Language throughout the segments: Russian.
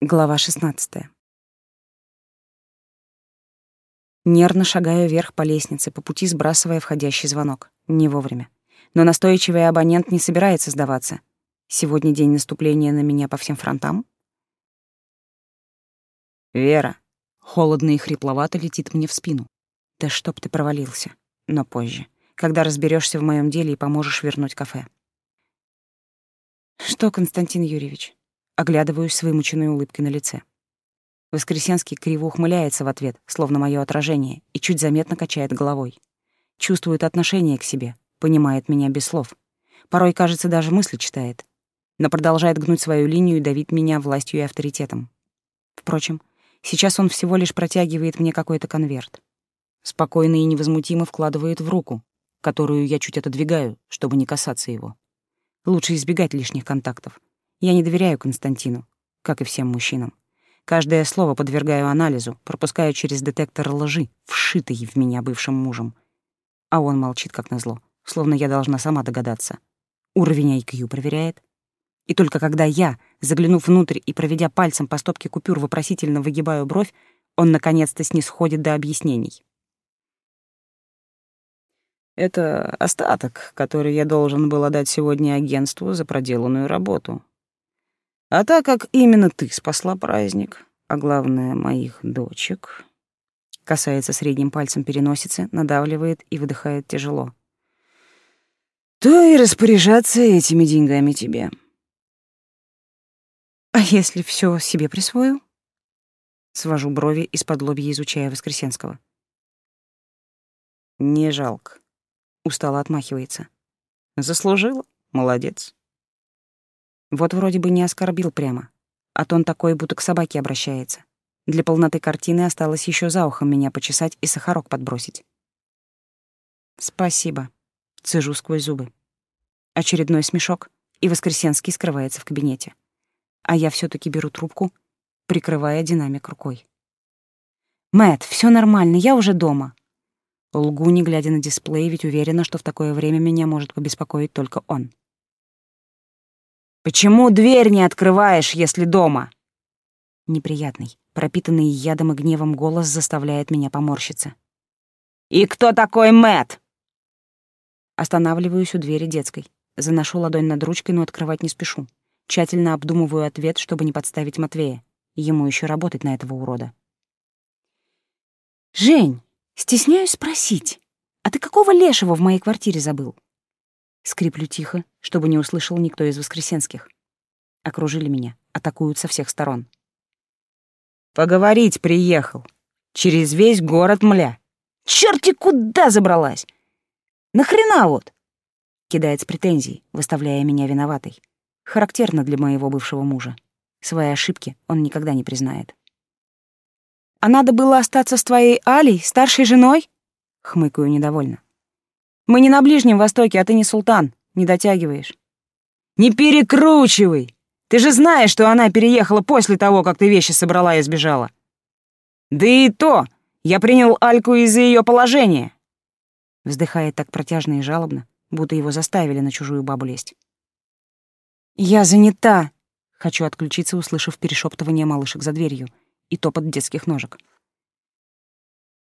Глава 16. Нервно шагаю вверх по лестнице, по пути сбрасывая входящий звонок. Не вовремя. Но настойчивый абонент не собирается сдаваться. Сегодня день наступления на меня по всем фронтам. «Вера!» — холодно и хрипловато летит мне в спину. «Да чтоб ты провалился!» Но позже, когда разберешься в моем деле и поможешь вернуть кафе. «Что, Константин Юрьевич?» Оглядываюсь с вымученной улыбкой на лице. Воскресенский криво ухмыляется в ответ, словно мое отражение, и чуть заметно качает головой. Чувствует отношение к себе, понимает меня без слов. Порой, кажется, даже мысли читает. Но продолжает гнуть свою линию и давить меня властью и авторитетом. Впрочем, сейчас он всего лишь протягивает мне какой-то конверт. Спокойно и невозмутимо вкладывает в руку, которую я чуть отодвигаю, чтобы не касаться его. Лучше избегать лишних контактов, я не доверяю Константину, как и всем мужчинам. Каждое слово подвергаю анализу, пропускаю через детектор лжи, вшитый в меня бывшим мужем. А он молчит, как назло, словно я должна сама догадаться. Уровень IQ проверяет. И только когда я, заглянув внутрь и проведя пальцем по стопке купюр, вопросительно выгибаю бровь, он наконец-то снисходит до объяснений. Это остаток, который я должен был отдать сегодня агентству за проделанную работу. А так как именно ты спасла праздник, а главное, моих дочек, касается средним пальцем переносицы, надавливает и выдыхает тяжело, то и распоряжаться этими деньгами тебе. А если все себе присвою? Свожу брови из-под лобья, изучая Воскресенского. Не жалко. Устало отмахивается. Заслужила? Молодец. Вот вроде бы не оскорбил прямо, а то он такой, будто к собаке обращается. Для полноты картины осталось еще за ухом меня почесать и сахарок подбросить. «Спасибо», — цежу сквозь зубы. Очередной смешок, и Воскресенский скрывается в кабинете. А я все таки беру трубку, прикрывая динамик рукой. Мэт, все нормально, я уже дома». Лгу, не глядя на дисплей, ведь уверена, что в такое время меня может побеспокоить только он. Почему дверь не открываешь, если дома?» Неприятный, пропитанный ядом и гневом голос заставляет меня поморщиться. «И кто такой Мэт? Останавливаюсь у двери детской. Заношу ладонь над ручкой, но открывать не спешу. Тщательно обдумываю ответ, чтобы не подставить Матвея. Ему еще работать на этого урода. «Жень, стесняюсь спросить, а ты какого лешего в моей квартире забыл?» Скриплю тихо, чтобы не услышал никто из воскресенских. Окружили меня, атакуют со всех сторон. «Поговорить приехал. Через весь город мля. Чёрти куда забралась! Нахрена вот?» Кидает с претензий, выставляя меня виноватой. Характерно для моего бывшего мужа. Свои ошибки он никогда не признает. «А надо было остаться с твоей Алей, старшей женой?» Хмыкаю недовольно. Мы не на Ближнем Востоке, а ты не султан. Не дотягиваешь. Не перекручивай! Ты же знаешь, что она переехала после того, как ты вещи собрала и сбежала. Да и то, я принял Альку из-за ее положения. Вздыхает так протяжно и жалобно, будто его заставили на чужую бабу лезть. Я занята. Хочу отключиться, услышав перешептывание малышек за дверью и топот детских ножек.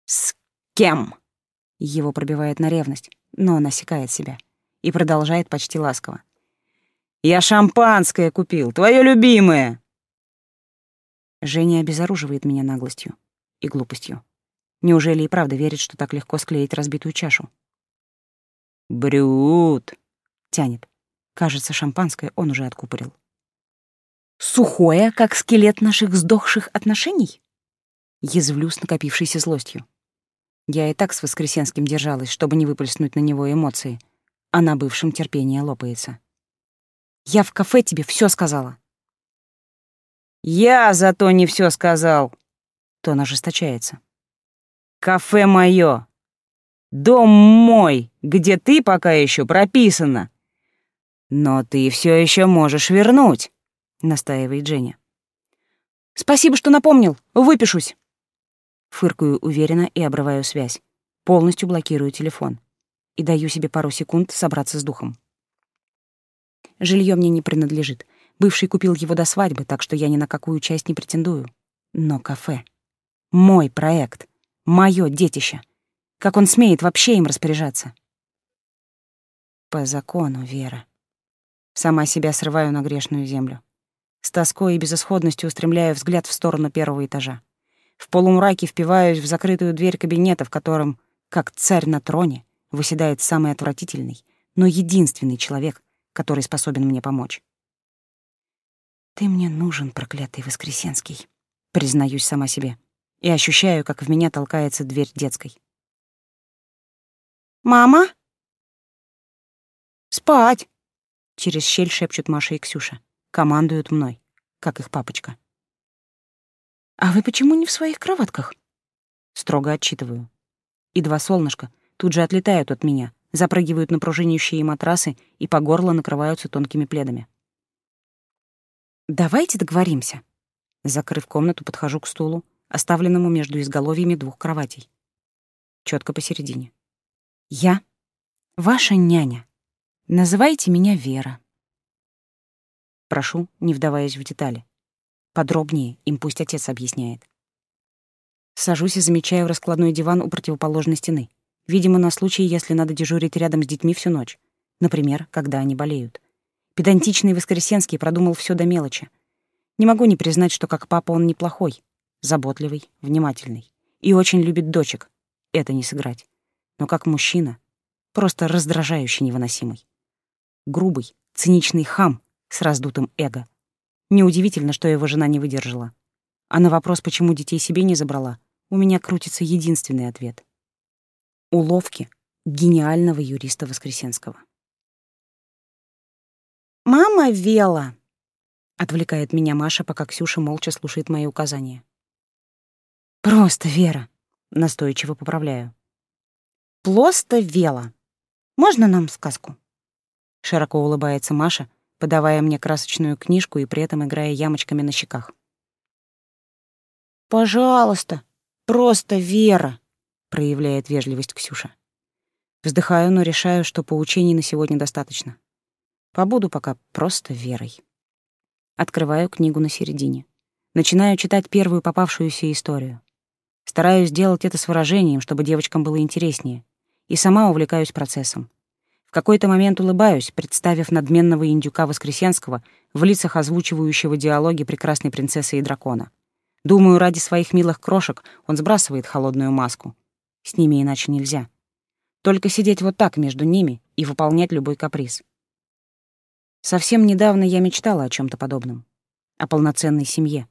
С кем? Его пробивает на ревность но он осекает себя и продолжает почти ласково. «Я шампанское купил, твое любимое!» Женя обезоруживает меня наглостью и глупостью. Неужели и правда верит, что так легко склеить разбитую чашу? «Брют!» — тянет. Кажется, шампанское он уже откупорил. «Сухое, как скелет наших сдохших отношений?» Язвлю с накопившейся злостью. Я и так с Воскресенским держалась, чтобы не выплеснуть на него эмоции, а на бывшем терпение лопается. Я в кафе тебе все сказала. Я зато не все сказал. Тон ожесточается. Кафе мое. Дом мой, где ты пока еще прописана. Но ты все еще можешь вернуть, настаивает Женя. Спасибо, что напомнил. Выпишусь. Фыркаю уверенно и обрываю связь. Полностью блокирую телефон. И даю себе пару секунд собраться с духом. Жилье мне не принадлежит. Бывший купил его до свадьбы, так что я ни на какую часть не претендую. Но кафе — мой проект, моё детище. Как он смеет вообще им распоряжаться? По закону, Вера. Сама себя срываю на грешную землю. С тоской и безысходностью устремляю взгляд в сторону первого этажа. В полумраке впиваюсь в закрытую дверь кабинета, в котором, как царь на троне, выседает самый отвратительный, но единственный человек, который способен мне помочь. «Ты мне нужен, проклятый Воскресенский», — признаюсь сама себе, и ощущаю, как в меня толкается дверь детской. «Мама?» «Спать!» — через щель шепчут Маша и Ксюша. Командуют мной, как их папочка. «А вы почему не в своих кроватках?» Строго отчитываю. И два солнышка тут же отлетают от меня, запрыгивают на пружинящие матрасы и по горло накрываются тонкими пледами. «Давайте договоримся». Закрыв комнату, подхожу к стулу, оставленному между изголовьями двух кроватей. Четко посередине. «Я — ваша няня. Называйте меня Вера». Прошу, не вдаваясь в детали. Подробнее им пусть отец объясняет. Сажусь и замечаю раскладной диван у противоположной стены. Видимо, на случай, если надо дежурить рядом с детьми всю ночь. Например, когда они болеют. Педантичный Воскресенский продумал все до мелочи. Не могу не признать, что как папа он неплохой, заботливый, внимательный и очень любит дочек. Это не сыграть. Но как мужчина, просто раздражающий невыносимый. Грубый, циничный хам с раздутым эго. Неудивительно, что его жена не выдержала. А на вопрос, почему детей себе не забрала, у меня крутится единственный ответ. Уловки гениального юриста Воскресенского. «Мама вела!» — отвлекает меня Маша, пока Ксюша молча слушает мои указания. «Просто Вера!» — настойчиво поправляю. «Просто вела. Можно нам сказку?» Широко улыбается Маша, подавая мне красочную книжку и при этом играя ямочками на щеках. «Пожалуйста, просто Вера», — проявляет вежливость Ксюша. Вздыхаю, но решаю, что поучений на сегодня достаточно. Побуду пока просто Верой. Открываю книгу на середине. Начинаю читать первую попавшуюся историю. Стараюсь сделать это с выражением, чтобы девочкам было интереснее. И сама увлекаюсь процессом. В какой-то момент улыбаюсь, представив надменного индюка Воскресенского в лицах озвучивающего диалоги прекрасной принцессы и дракона. Думаю, ради своих милых крошек он сбрасывает холодную маску. С ними иначе нельзя. Только сидеть вот так между ними и выполнять любой каприз. Совсем недавно я мечтала о чем то подобном. О полноценной семье.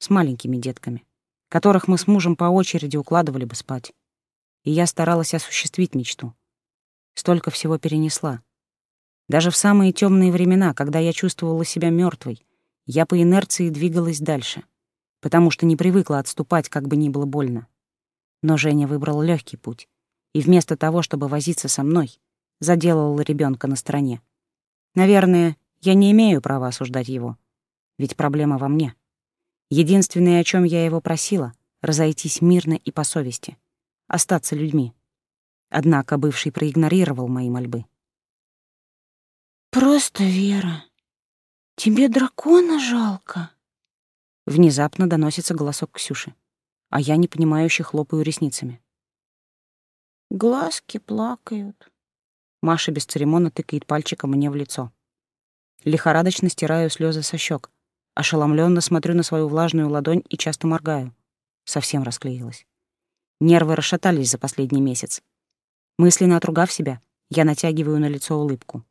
С маленькими детками, которых мы с мужем по очереди укладывали бы спать. И я старалась осуществить мечту. Столько всего перенесла. Даже в самые темные времена, когда я чувствовала себя мертвой, я по инерции двигалась дальше, потому что не привыкла отступать, как бы ни было больно. Но Женя выбрал легкий путь, и вместо того, чтобы возиться со мной, заделал ребенка на стороне. Наверное, я не имею права осуждать его, ведь проблема во мне. Единственное, о чем я его просила — разойтись мирно и по совести, остаться людьми. Однако бывший проигнорировал мои мольбы. «Просто Вера, тебе дракона жалко?» Внезапно доносится голосок Ксюши, а я непонимающе хлопаю ресницами. «Глазки плакают». Маша бесцеремонно тыкает пальчиком мне в лицо. Лихорадочно стираю слезы со щек, ошеломленно смотрю на свою влажную ладонь и часто моргаю. Совсем расклеилась. Нервы расшатались за последний месяц. Мысленно отругав себя, я натягиваю на лицо улыбку.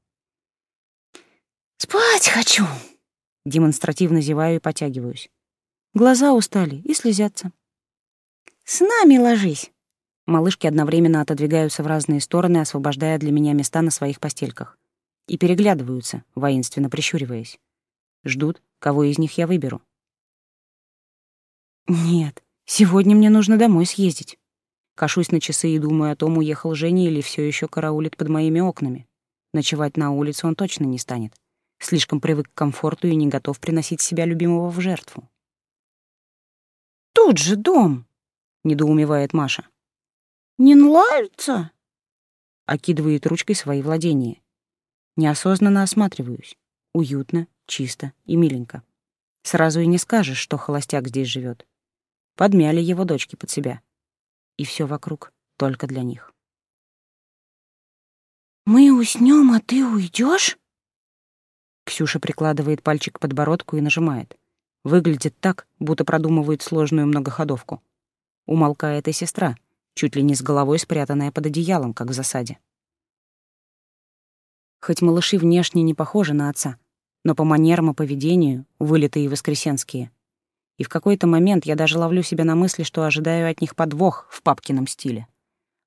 «Спать хочу!» Демонстративно зеваю и потягиваюсь. Глаза устали и слезятся. «С нами ложись!» Малышки одновременно отодвигаются в разные стороны, освобождая для меня места на своих постельках. И переглядываются, воинственно прищуриваясь. Ждут, кого из них я выберу. «Нет, сегодня мне нужно домой съездить». Кашусь на часы и думаю о том, уехал Женя или все еще караулит под моими окнами. Ночевать на улице он точно не станет. Слишком привык к комфорту и не готов приносить себя любимого в жертву. «Тут же дом!» — недоумевает Маша. «Не нравится?» Окидывает ручкой свои владения. Неосознанно осматриваюсь. Уютно, чисто и миленько. Сразу и не скажешь, что холостяк здесь живет. Подмяли его дочки под себя. И все вокруг только для них. «Мы уснем, а ты уйдешь? Ксюша прикладывает пальчик к подбородку и нажимает. Выглядит так, будто продумывает сложную многоходовку. Умолкает и сестра, чуть ли не с головой спрятанная под одеялом, как в засаде. Хоть малыши внешне не похожи на отца, но по манерам и поведению вылитые воскресенские. И в какой-то момент я даже ловлю себя на мысли, что ожидаю от них подвох в папкином стиле.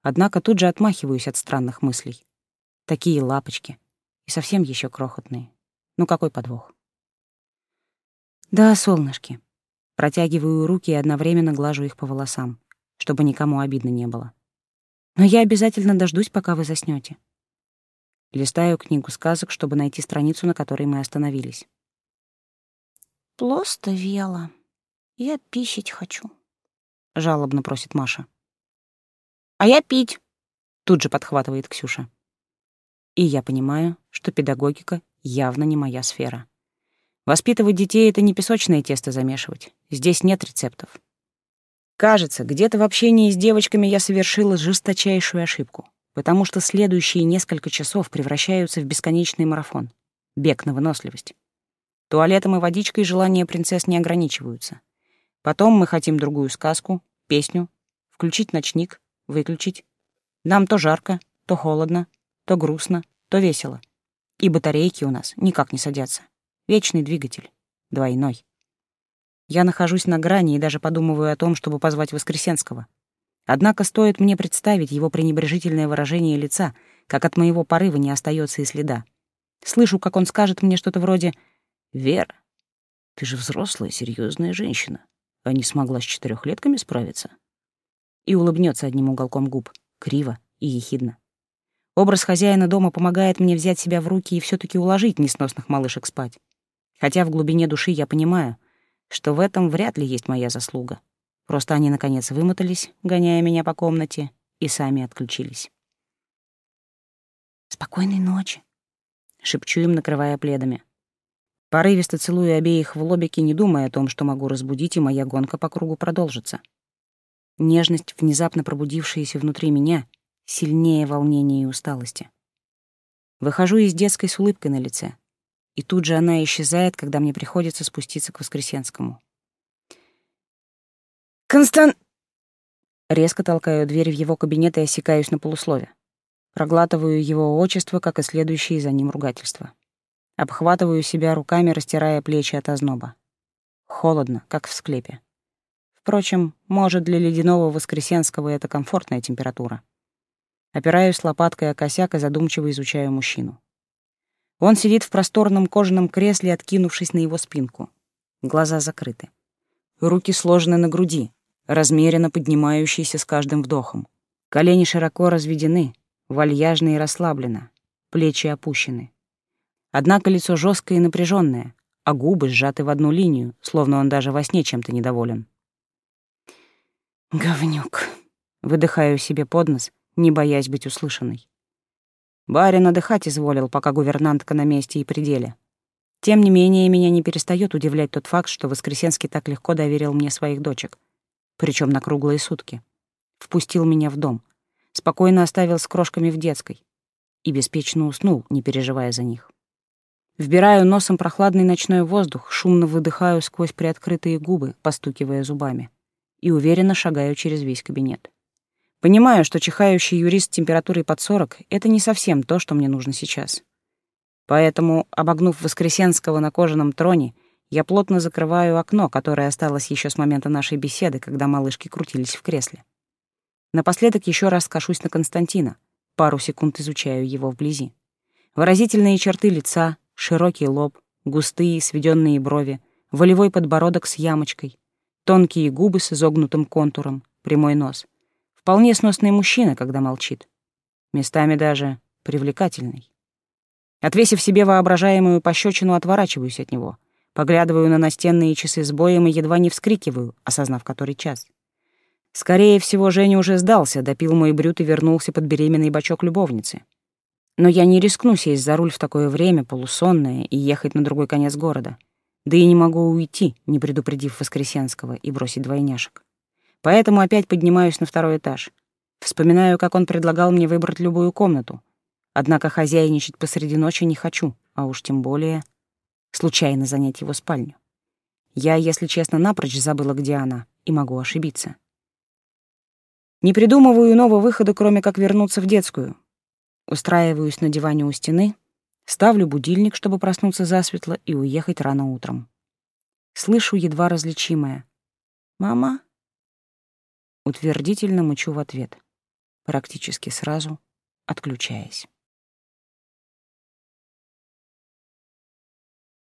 Однако тут же отмахиваюсь от странных мыслей. Такие лапочки. И совсем еще крохотные. Ну какой подвох? Да, солнышки. Протягиваю руки и одновременно глажу их по волосам, чтобы никому обидно не было. Но я обязательно дождусь, пока вы заснете. Листаю книгу сказок, чтобы найти страницу, на которой мы остановились. «Просто, Вела, я пищить хочу», — жалобно просит Маша. «А я пить», — тут же подхватывает Ксюша. И я понимаю, что педагогика явно не моя сфера. Воспитывать детей — это не песочное тесто замешивать. Здесь нет рецептов. Кажется, где-то в общении с девочками я совершила жесточайшую ошибку потому что следующие несколько часов превращаются в бесконечный марафон. Бег на выносливость. Туалетом и водичкой желания принцесс не ограничиваются. Потом мы хотим другую сказку, песню, включить ночник, выключить. Нам то жарко, то холодно, то грустно, то весело. И батарейки у нас никак не садятся. Вечный двигатель. Двойной. Я нахожусь на грани и даже подумываю о том, чтобы позвать Воскресенского. Однако стоит мне представить его пренебрежительное выражение лица, как от моего порыва не остается и следа. Слышу, как он скажет мне что-то вроде «Вера, ты же взрослая, серьезная женщина, а не смогла с четырехлетками справиться?» И улыбнется одним уголком губ, криво и ехидно. Образ хозяина дома помогает мне взять себя в руки и все таки уложить несносных малышек спать. Хотя в глубине души я понимаю, что в этом вряд ли есть моя заслуга. Просто они, наконец, вымотались, гоняя меня по комнате, и сами отключились. «Спокойной ночи», — шепчу им, накрывая пледами. Порывисто целую обеих в лобике, не думая о том, что могу разбудить, и моя гонка по кругу продолжится. Нежность, внезапно пробудившаяся внутри меня, сильнее волнения и усталости. Выхожу из детской с улыбкой на лице, и тут же она исчезает, когда мне приходится спуститься к Воскресенскому. «Констан...» Резко толкаю дверь в его кабинет и осекаюсь на полуслове. Проглатываю его отчество, как и следующие за ним ругательства. Обхватываю себя руками, растирая плечи от озноба. Холодно, как в склепе. Впрочем, может, для ледяного Воскресенского это комфортная температура. Опираюсь лопаткой о косяк и задумчиво изучаю мужчину. Он сидит в просторном кожаном кресле, откинувшись на его спинку. Глаза закрыты. Руки сложены на груди, размеренно поднимающийся с каждым вдохом. Колени широко разведены, вальяжно и расслабленно, плечи опущены. Однако лицо жесткое и напряженное, а губы сжаты в одну линию, словно он даже во сне чем-то недоволен. «Говнюк», — выдыхаю себе под нос, не боясь быть услышанной. Барин отдыхать изволил, пока гувернантка на месте и пределе. Тем не менее, меня не перестает удивлять тот факт, что Воскресенский так легко доверил мне своих дочек причем на круглые сутки. Впустил меня в дом, спокойно оставил с крошками в детской и беспечно уснул, не переживая за них. Вбираю носом прохладный ночной воздух, шумно выдыхаю сквозь приоткрытые губы, постукивая зубами, и уверенно шагаю через весь кабинет. Понимаю, что чихающий юрист с температурой под 40 — это не совсем то, что мне нужно сейчас. Поэтому, обогнув Воскресенского на кожаном троне я плотно закрываю окно, которое осталось еще с момента нашей беседы, когда малышки крутились в кресле. Напоследок еще раз скашусь на Константина, пару секунд изучаю его вблизи. Выразительные черты лица, широкий лоб, густые сведенные брови, волевой подбородок с ямочкой, тонкие губы с изогнутым контуром, прямой нос. Вполне сносный мужчина, когда молчит. Местами даже привлекательный. Отвесив себе воображаемую пощечину, отворачиваюсь от него — Поглядываю на настенные часы с боем и едва не вскрикиваю, осознав который час. Скорее всего, Женя уже сдался, допил мой брют и вернулся под беременный бочок любовницы. Но я не рискну сесть за руль в такое время, полусонное, и ехать на другой конец города. Да и не могу уйти, не предупредив Воскресенского, и бросить двойняшек. Поэтому опять поднимаюсь на второй этаж. Вспоминаю, как он предлагал мне выбрать любую комнату. Однако хозяйничать посреди ночи не хочу, а уж тем более случайно занять его спальню. Я, если честно, напрочь забыла, где она, и могу ошибиться. Не придумываю иного выхода, кроме как вернуться в детскую. Устраиваюсь на диване у стены, ставлю будильник, чтобы проснуться засветло и уехать рано утром. Слышу едва различимое «Мама?» Утвердительно мычу в ответ, практически сразу отключаясь.